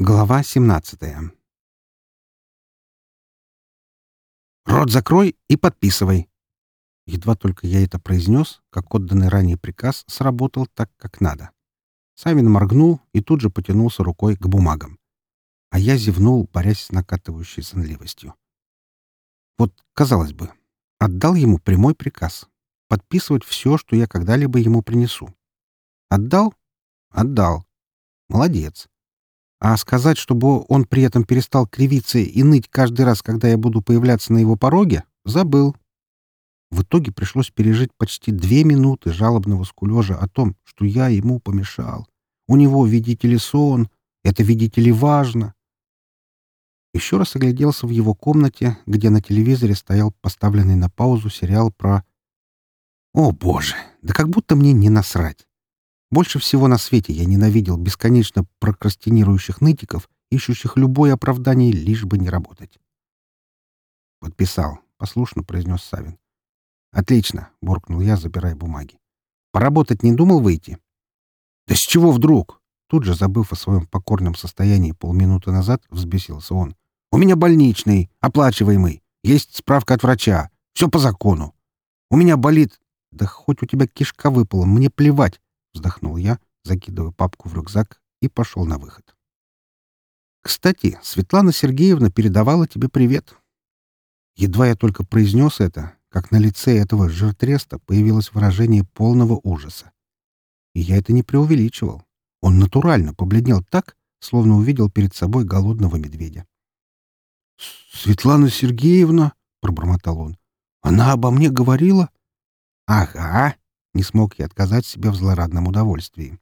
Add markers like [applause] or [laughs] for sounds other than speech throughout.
Глава 17 «Рот закрой и подписывай!» Едва только я это произнес, как отданный ранее приказ сработал так, как надо. Савин моргнул и тут же потянулся рукой к бумагам. А я зевнул, борясь с накатывающей сонливостью. Вот, казалось бы, отдал ему прямой приказ — подписывать все, что я когда-либо ему принесу. Отдал? Отдал. Молодец. А сказать, чтобы он при этом перестал кривиться и ныть каждый раз, когда я буду появляться на его пороге, забыл. В итоге пришлось пережить почти две минуты жалобного скулежа о том, что я ему помешал. У него, видите ли, сон. Это, видите ли, важно. Еще раз огляделся в его комнате, где на телевизоре стоял поставленный на паузу сериал про... О, боже! Да как будто мне не насрать. Больше всего на свете я ненавидел бесконечно прокрастинирующих нытиков, ищущих любое оправдание, лишь бы не работать. «Подписал», — послушно произнес Савин. «Отлично», — буркнул я, забирая бумаги. «Поработать не думал выйти?» «Да с чего вдруг?» Тут же, забыв о своем покорном состоянии полминуты назад, взбесился он. «У меня больничный, оплачиваемый. Есть справка от врача. Все по закону. У меня болит... Да хоть у тебя кишка выпала, мне плевать. — вздохнул я, закидывая папку в рюкзак и пошел на выход. «Кстати, Светлана Сергеевна передавала тебе привет». Едва я только произнес это, как на лице этого жертреста появилось выражение полного ужаса. И я это не преувеличивал. Он натурально побледнел так, словно увидел перед собой голодного медведя. «Светлана Сергеевна?» — пробормотал он. «Она обо мне говорила?» «Ага», не смог я отказать себе в злорадном удовольствии.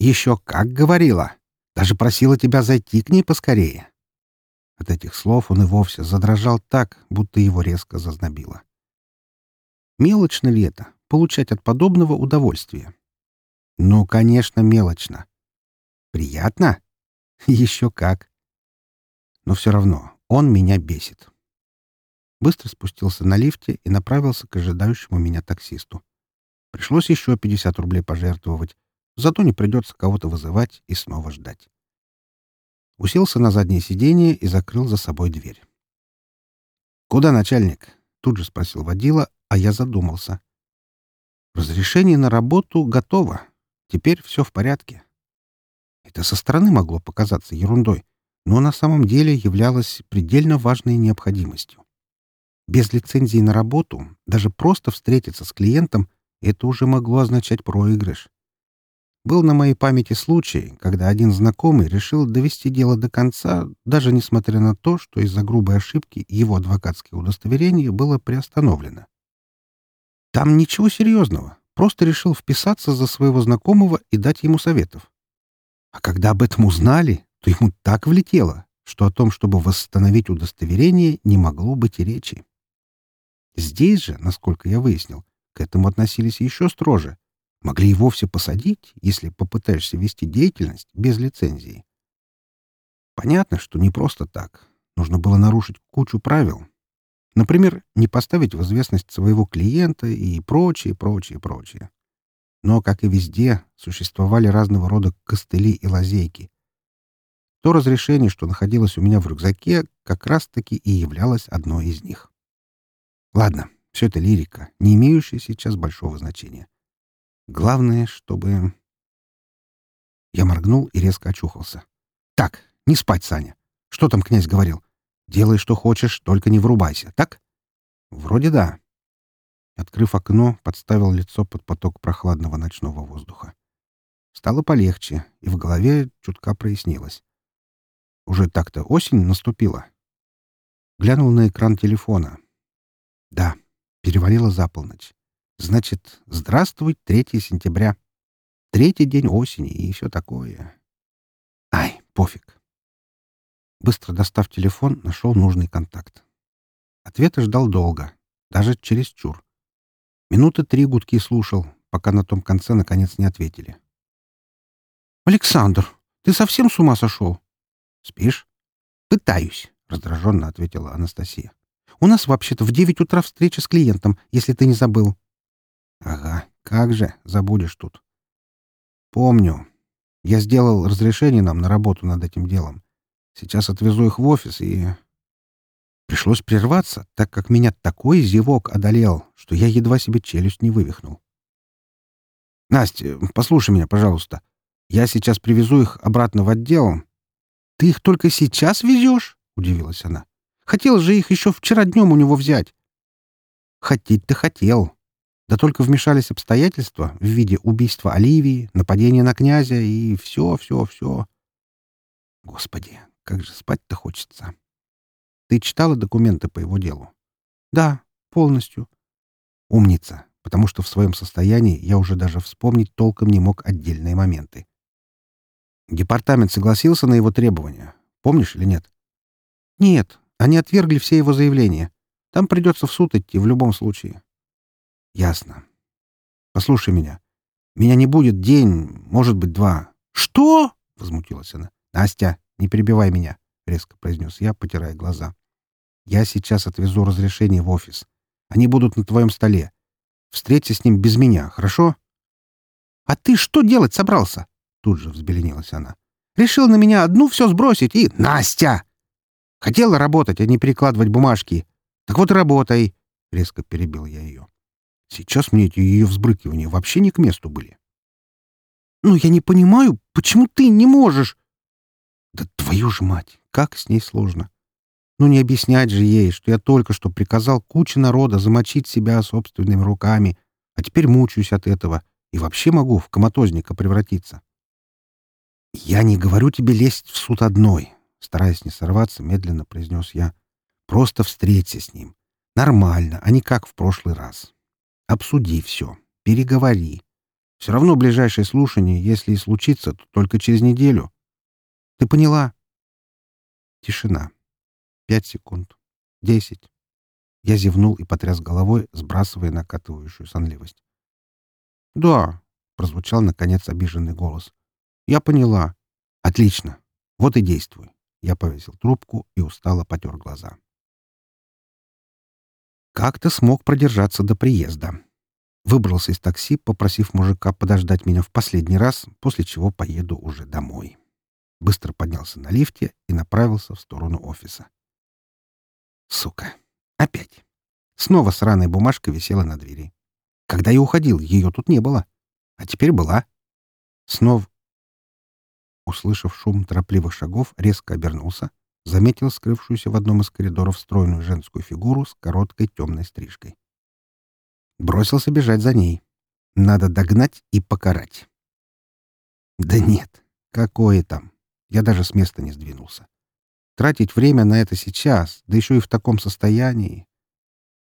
«Еще как говорила! Даже просила тебя зайти к ней поскорее!» От этих слов он и вовсе задрожал так, будто его резко зазнобило. Мелочно ли это — получать от подобного удовольствие? Ну, конечно, мелочно. Приятно? [laughs] Еще как. Но все равно он меня бесит. Быстро спустился на лифте и направился к ожидающему меня таксисту. Пришлось еще 50 рублей пожертвовать. Зато не придется кого-то вызывать и снова ждать. Уселся на заднее сиденье и закрыл за собой дверь. «Куда начальник?» — тут же спросил водила, а я задумался. «Разрешение на работу готово. Теперь все в порядке». Это со стороны могло показаться ерундой, но на самом деле являлось предельно важной необходимостью. Без лицензии на работу даже просто встретиться с клиентом это уже могло означать проигрыш. Был на моей памяти случай, когда один знакомый решил довести дело до конца, даже несмотря на то, что из-за грубой ошибки его адвокатское удостоверение было приостановлено. Там ничего серьезного, просто решил вписаться за своего знакомого и дать ему советов. А когда об этом узнали, то ему так влетело, что о том, чтобы восстановить удостоверение, не могло быть и речи. Здесь же, насколько я выяснил, к этому относились еще строже. Могли и вовсе посадить, если попытаешься вести деятельность без лицензии. Понятно, что не просто так. Нужно было нарушить кучу правил. Например, не поставить в известность своего клиента и прочее, прочее, прочее. Но, как и везде, существовали разного рода костыли и лазейки. То разрешение, что находилось у меня в рюкзаке, как раз-таки и являлось одной из них. Ладно, все это лирика, не имеющая сейчас большого значения. Главное, чтобы... Я моргнул и резко очухался. «Так, не спать, Саня. Что там князь говорил? Делай, что хочешь, только не врубайся, так?» «Вроде да». Открыв окно, подставил лицо под поток прохладного ночного воздуха. Стало полегче, и в голове чутка прояснилось. Уже так-то осень наступила. Глянул на экран телефона. Да, Перевалило за полночь. Значит, здравствуй, 3 сентября. Третий день осени и все такое. Ай, пофиг. Быстро достав телефон, нашел нужный контакт. Ответа ждал долго, даже через чур. Минуты три гудки слушал, пока на том конце наконец не ответили. «Александр, ты совсем с ума сошел?» «Спишь?» «Пытаюсь», — раздраженно ответила Анастасия. У нас вообще-то в девять утра встреча с клиентом, если ты не забыл». «Ага, как же, забудешь тут». «Помню. Я сделал разрешение нам на работу над этим делом. Сейчас отвезу их в офис и... Пришлось прерваться, так как меня такой зевок одолел, что я едва себе челюсть не вывихнул. «Настя, послушай меня, пожалуйста. Я сейчас привезу их обратно в отдел». «Ты их только сейчас везешь?» — удивилась она. «Хотел же их еще вчера днем у него взять». «Хотеть-то хотел. Да только вмешались обстоятельства в виде убийства Оливии, нападения на князя и все, все, все. Господи, как же спать-то хочется. Ты читала документы по его делу? Да, полностью. Умница, потому что в своем состоянии я уже даже вспомнить толком не мог отдельные моменты. Департамент согласился на его требования. Помнишь или нет? Нет, они отвергли все его заявления. Там придется в суд идти в любом случае. Ясно. Послушай меня. Меня не будет день, может быть, два. Что? Возмутилась она. Настя, не перебивай меня, резко произнес я, потирая глаза. Я сейчас отвезу разрешение в офис. Они будут на твоем столе. Встреться с ним без меня, хорошо? А ты что делать собрался? Тут же взбеленилась она. Решил на меня одну все сбросить и... Настя! Хотела работать, а не перекладывать бумажки. Так вот работай. Резко перебил я ее. Сейчас мне эти ее взбрыкивания вообще не к месту были. «Ну, я не понимаю, почему ты не можешь?» «Да твою ж мать, как с ней сложно. Ну, не объяснять же ей, что я только что приказал куче народа замочить себя собственными руками, а теперь мучаюсь от этого и вообще могу в коматозника превратиться». «Я не говорю тебе лезть в суд одной», — стараясь не сорваться, медленно произнес я. «Просто встреться с ним. Нормально, а не как в прошлый раз. Обсуди все. Переговори. Все равно ближайшее слушание, если и случится, то только через неделю. Ты поняла? Тишина. Пять секунд. Десять. Я зевнул и потряс головой, сбрасывая накатывающую сонливость. «Да», — прозвучал, наконец, обиженный голос. «Я поняла. Отлично. Вот и действуй». Я повесил трубку и устало потер глаза. Как-то смог продержаться до приезда. Выбрался из такси, попросив мужика подождать меня в последний раз, после чего поеду уже домой. Быстро поднялся на лифте и направился в сторону офиса. Сука. Опять. Снова сраная бумажка висела на двери. Когда я уходил, ее тут не было. А теперь была. Снова... Услышав шум торопливых шагов, резко обернулся — заметил скрывшуюся в одном из коридоров стройную женскую фигуру с короткой темной стрижкой. Бросился бежать за ней. Надо догнать и покарать. Да нет, какое там. Я даже с места не сдвинулся. Тратить время на это сейчас, да еще и в таком состоянии.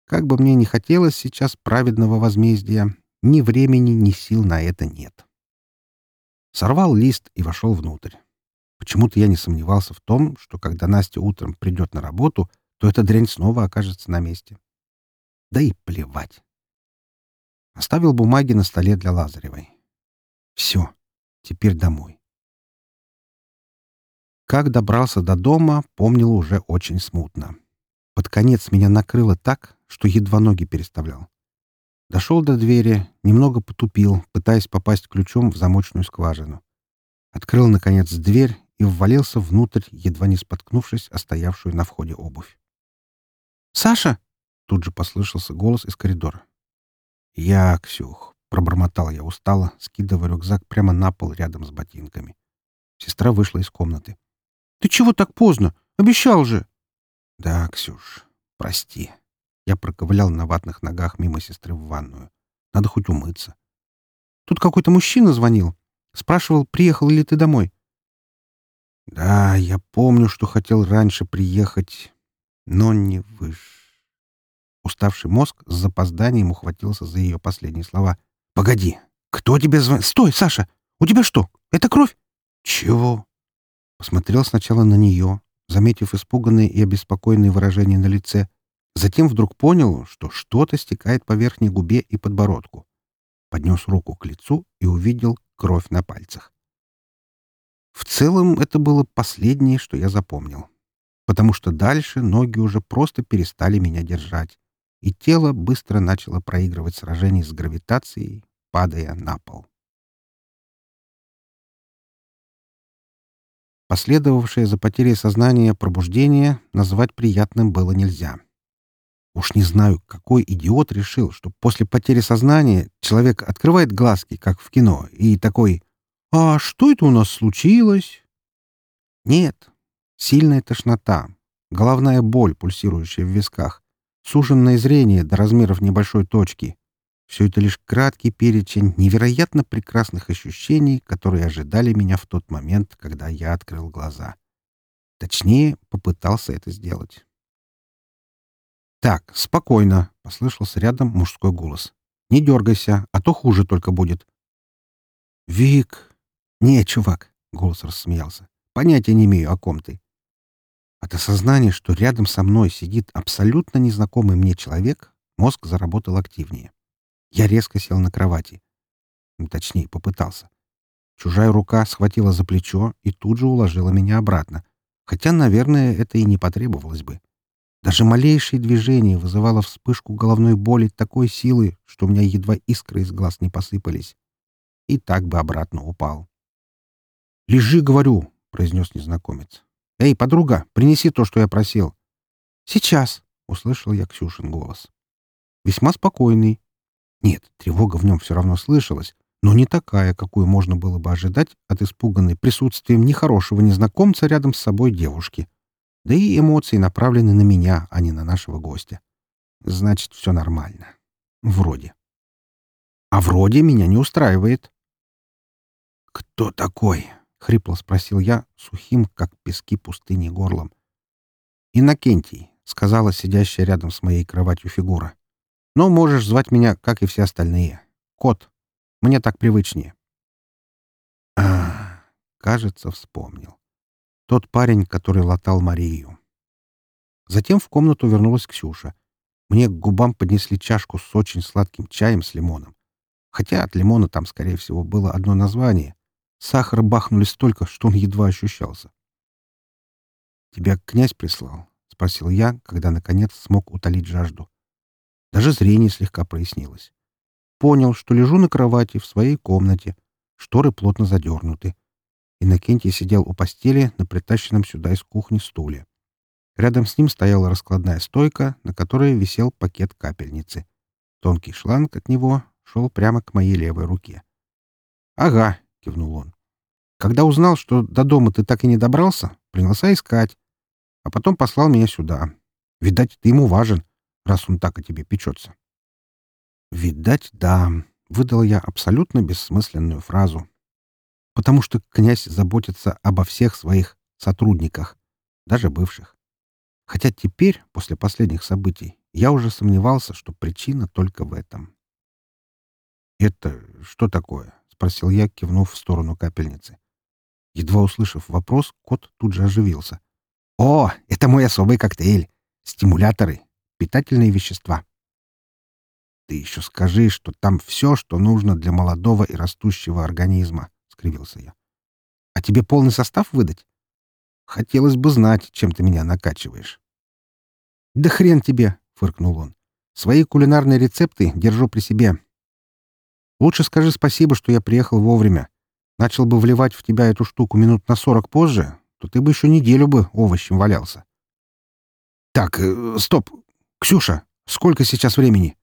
Как бы мне ни хотелось сейчас праведного возмездия, ни времени, ни сил на это нет. Сорвал лист и вошел внутрь. Почему-то я не сомневался в том, что когда Настя утром придет на работу, то эта дрянь снова окажется на месте. Да и плевать. Оставил бумаги на столе для Лазаревой. Все, теперь домой. Как добрался до дома, помнил уже очень смутно. Под конец меня накрыло так, что едва ноги переставлял. Дошел до двери, немного потупил, пытаясь попасть ключом в замочную скважину. Открыл, наконец, дверь и ввалился внутрь, едва не споткнувшись о стоявшую на входе обувь. «Саша!» — тут же послышался голос из коридора. «Я, Ксюх!» — пробормотал я устало, скидывая рюкзак прямо на пол рядом с ботинками. Сестра вышла из комнаты. «Ты чего так поздно? Обещал же!» «Да, Ксюш, прости». Я проковылял на ватных ногах мимо сестры в ванную. Надо хоть умыться. Тут какой-то мужчина звонил. Спрашивал, приехал ли ты домой. Да, я помню, что хотел раньше приехать, но не выш. Уставший мозг с запозданием ухватился за ее последние слова. «Погоди! Кто тебе звонит? Стой, Саша! У тебя что? Это кровь?» «Чего?» Посмотрел сначала на нее, заметив испуганное и обеспокоенное выражение на лице. Затем вдруг понял, что что-то стекает по верхней губе и подбородку. Поднес руку к лицу и увидел кровь на пальцах. В целом это было последнее, что я запомнил. Потому что дальше ноги уже просто перестали меня держать, и тело быстро начало проигрывать сражение с гравитацией, падая на пол. Последовавшее за потерей сознания пробуждение назвать приятным было нельзя. Уж не знаю, какой идиот решил, что после потери сознания человек открывает глазки, как в кино, и такой «А что это у нас случилось?» Нет, сильная тошнота, головная боль, пульсирующая в висках, суженное зрение до размеров небольшой точки. Все это лишь краткий перечень невероятно прекрасных ощущений, которые ожидали меня в тот момент, когда я открыл глаза. Точнее, попытался это сделать. «Так, спокойно», — послышался рядом мужской голос. «Не дергайся, а то хуже только будет». «Вик!» «Не, чувак», — голос рассмеялся. «Понятия не имею, о ком ты». От осознания, что рядом со мной сидит абсолютно незнакомый мне человек, мозг заработал активнее. Я резко сел на кровати. Точнее, попытался. Чужая рука схватила за плечо и тут же уложила меня обратно. Хотя, наверное, это и не потребовалось бы. Даже малейшее движение вызывало вспышку головной боли такой силы, что у меня едва искры из глаз не посыпались. И так бы обратно упал. «Лежи, говорю», — произнес незнакомец. «Эй, подруга, принеси то, что я просил». «Сейчас», — услышал я Ксюшин голос. Весьма спокойный. Нет, тревога в нем все равно слышалась, но не такая, какую можно было бы ожидать от испуганной присутствием нехорошего незнакомца рядом с собой девушки. Да и эмоции направлены на меня, а не на нашего гостя. Значит, все нормально. Вроде. А вроде меня не устраивает. «Кто такой?» — хрипло спросил я, сухим, как пески пустыни, горлом. «Иннокентий», — сказала сидящая рядом с моей кроватью фигура. «Но можешь звать меня, как и все остальные. Кот. Мне так привычнее». А, кажется, вспомнил. Тот парень, который латал Марию. Затем в комнату вернулась Ксюша. Мне к губам поднесли чашку с очень сладким чаем с лимоном. Хотя от лимона там, скорее всего, было одно название. Сахара бахнули столько, что он едва ощущался. «Тебя князь прислал?» — спросил я, когда, наконец, смог утолить жажду. Даже зрение слегка прояснилось. Понял, что лежу на кровати в своей комнате. Шторы плотно задернуты. Иннокентий сидел у постели на притащенном сюда из кухни стуле. Рядом с ним стояла раскладная стойка, на которой висел пакет капельницы. Тонкий шланг от него шел прямо к моей левой руке. «Ага», — кивнул он. «Когда узнал, что до дома ты так и не добрался, принялся искать, а потом послал меня сюда. Видать, ты ему важен, раз он так о тебе печется». «Видать, да», — выдал я абсолютно бессмысленную фразу, потому что князь заботится обо всех своих сотрудниках, даже бывших. Хотя теперь, после последних событий, я уже сомневался, что причина только в этом. «Это что такое?» — спросил я, кивнув в сторону капельницы. Едва услышав вопрос, кот тут же оживился. «О, это мой особый коктейль! Стимуляторы, питательные вещества!» «Ты еще скажи, что там все, что нужно для молодого и растущего организма», скривился я. «А тебе полный состав выдать? Хотелось бы знать, чем ты меня накачиваешь». «Да хрен тебе!» — фыркнул он. «Свои кулинарные рецепты держу при себе. Лучше скажи спасибо, что я приехал вовремя. Начал бы вливать в тебя эту штуку минут на сорок позже, то ты бы еще неделю бы овощем валялся». «Так, э, стоп! Ксюша, сколько сейчас времени?»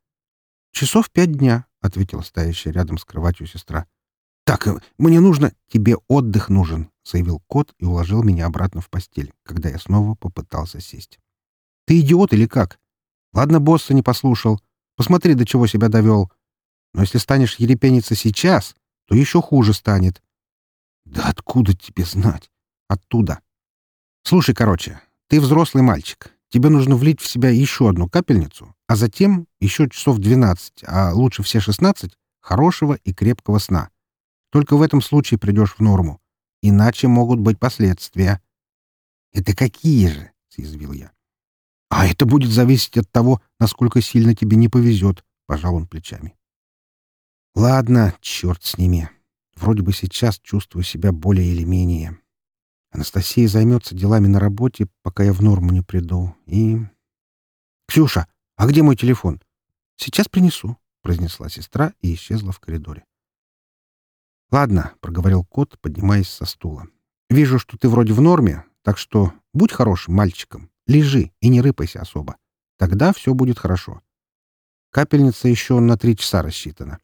«Часов пять дня», — ответила стоящая рядом с кроватью сестра. «Так, мне нужно...» «Тебе отдых нужен», — заявил кот и уложил меня обратно в постель, когда я снова попытался сесть. «Ты идиот или как? Ладно, босса не послушал. Посмотри, до чего себя довел. Но если станешь ерепениться сейчас, то еще хуже станет». «Да откуда тебе знать?» «Оттуда. Слушай, короче, ты взрослый мальчик. Тебе нужно влить в себя еще одну капельницу, а затем еще часов двенадцать, а лучше все шестнадцать, хорошего и крепкого сна. Только в этом случае придешь в норму. Иначе могут быть последствия. — Это какие же? — съязвил я. — А это будет зависеть от того, насколько сильно тебе не повезет, — пожал он плечами. — Ладно, черт с ними. Вроде бы сейчас чувствую себя более или менее. Анастасия займется делами на работе, пока я в норму не приду. И... — Ксюша, а где мой телефон? — Сейчас принесу, — произнесла сестра и исчезла в коридоре. «Ладно», — проговорил кот, поднимаясь со стула. Вижу, что ты вроде в норме, так что будь хорошим мальчиком, лежи и не рыпайся особо. Тогда все будет хорошо. Капельница еще на три часа рассчитана.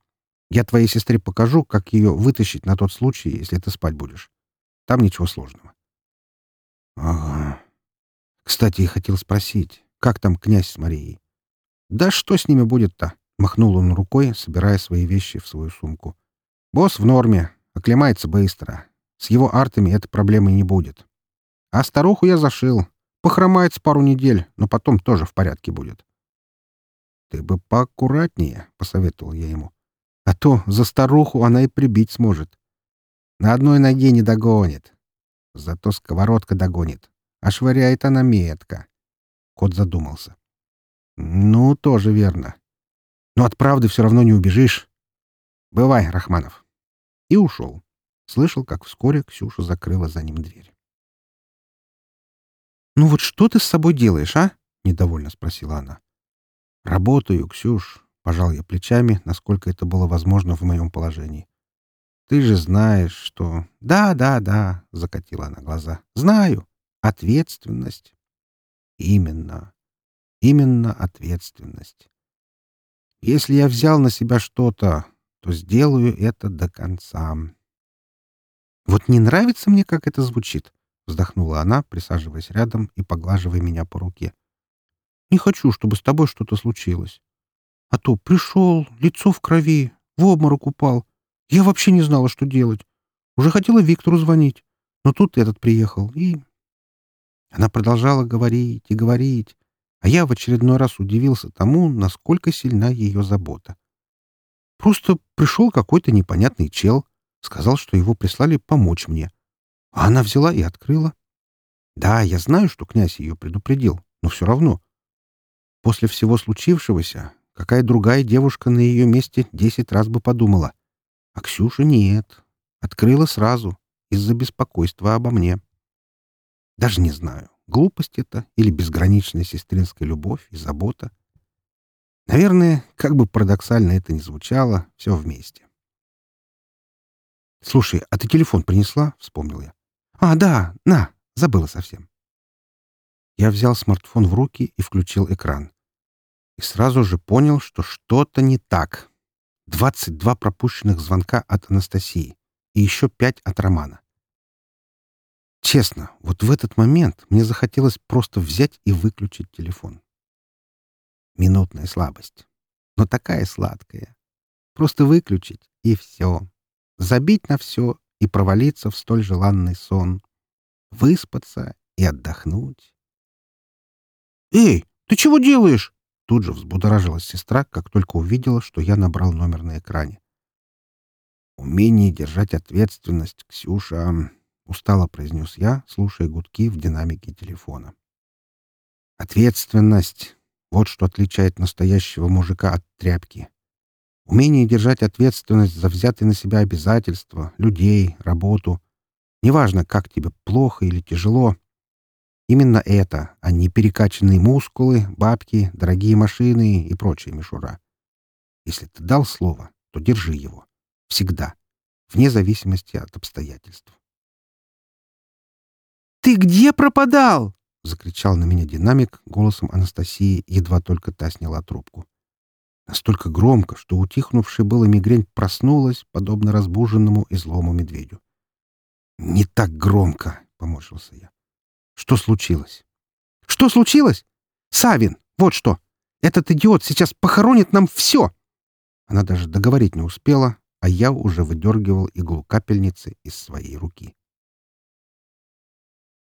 Я твоей сестре покажу, как ее вытащить на тот случай, если ты спать будешь. Там ничего сложного. Ага. Кстати, я хотел спросить, как там князь с Марией? Да что с ними будет-то? Махнул он рукой, собирая свои вещи в свою сумку. Босс в норме, оклемается быстро. С его артами этой проблемы не будет. А старуху я зашил. Похромает с пару недель, но потом тоже в порядке будет. «Ты бы поаккуратнее», — посоветовал я ему. «А то за старуху она и прибить сможет. На одной ноге не догонит. Зато сковородка догонит. А швыряет она метко». Кот задумался. «Ну, тоже верно. Но от правды все равно не убежишь. Бывай, Рахманов». И ушел. Слышал, как вскоре Ксюша закрыла за ним дверь. «Ну вот что ты с собой делаешь, а?» — недовольно спросила она. «Работаю, Ксюш», — пожал я плечами, насколько это было возможно в моем положении. «Ты же знаешь, что...» «Да, да, да», — закатила она глаза. «Знаю. Ответственность». «Именно. Именно ответственность. Если я взял на себя что-то, то сделаю это до конца». «Вот не нравится мне, как это звучит», — вздохнула она, присаживаясь рядом и поглаживая меня по руке. Не хочу, чтобы с тобой что-то случилось. А то пришел, лицо в крови, в обморок упал. Я вообще не знала, что делать. Уже хотела Виктору звонить, но тут этот приехал, и... Она продолжала говорить и говорить, а я в очередной раз удивился тому, насколько сильна ее забота. Просто пришел какой-то непонятный чел, сказал, что его прислали помочь мне. А она взяла и открыла. Да, я знаю, что князь ее предупредил, но все равно. После всего случившегося, какая другая девушка на ее месте десять раз бы подумала. А Ксюша нет. Открыла сразу, из-за беспокойства обо мне. Даже не знаю, глупость это или безграничная сестринская любовь и забота. Наверное, как бы парадоксально это ни звучало, все вместе. «Слушай, а ты телефон принесла?» — вспомнил я. «А, да, на, забыла совсем». Я взял смартфон в руки и включил экран и сразу же понял, что что-то не так. 22 пропущенных звонка от Анастасии и еще пять от Романа. Честно, вот в этот момент мне захотелось просто взять и выключить телефон. Минутная слабость. Но такая сладкая. Просто выключить — и все. Забить на все и провалиться в столь желанный сон. Выспаться и отдохнуть. «Эй, ты чего делаешь?» Тут же взбудоражилась сестра, как только увидела, что я набрал номер на экране. «Умение держать ответственность, Ксюша», — устало произнес я, слушая гудки в динамике телефона. «Ответственность — вот что отличает настоящего мужика от тряпки. Умение держать ответственность за взятые на себя обязательства, людей, работу. Неважно, как тебе плохо или тяжело, Именно это, а не перекачанные мускулы, бабки, дорогие машины и прочая мишура. Если ты дал слово, то держи его. Всегда. Вне зависимости от обстоятельств. «Ты где пропадал?» — закричал на меня динамик голосом Анастасии, едва только та сняла трубку. Настолько громко, что утихнувшая была мигрень проснулась, подобно разбуженному и злому медведю. «Не так громко!» — поморщился я. Что случилось? Что случилось? Савин, вот что. Этот идиот сейчас похоронит нам все. Она даже договорить не успела, а я уже выдергивал иглу капельницы из своей руки.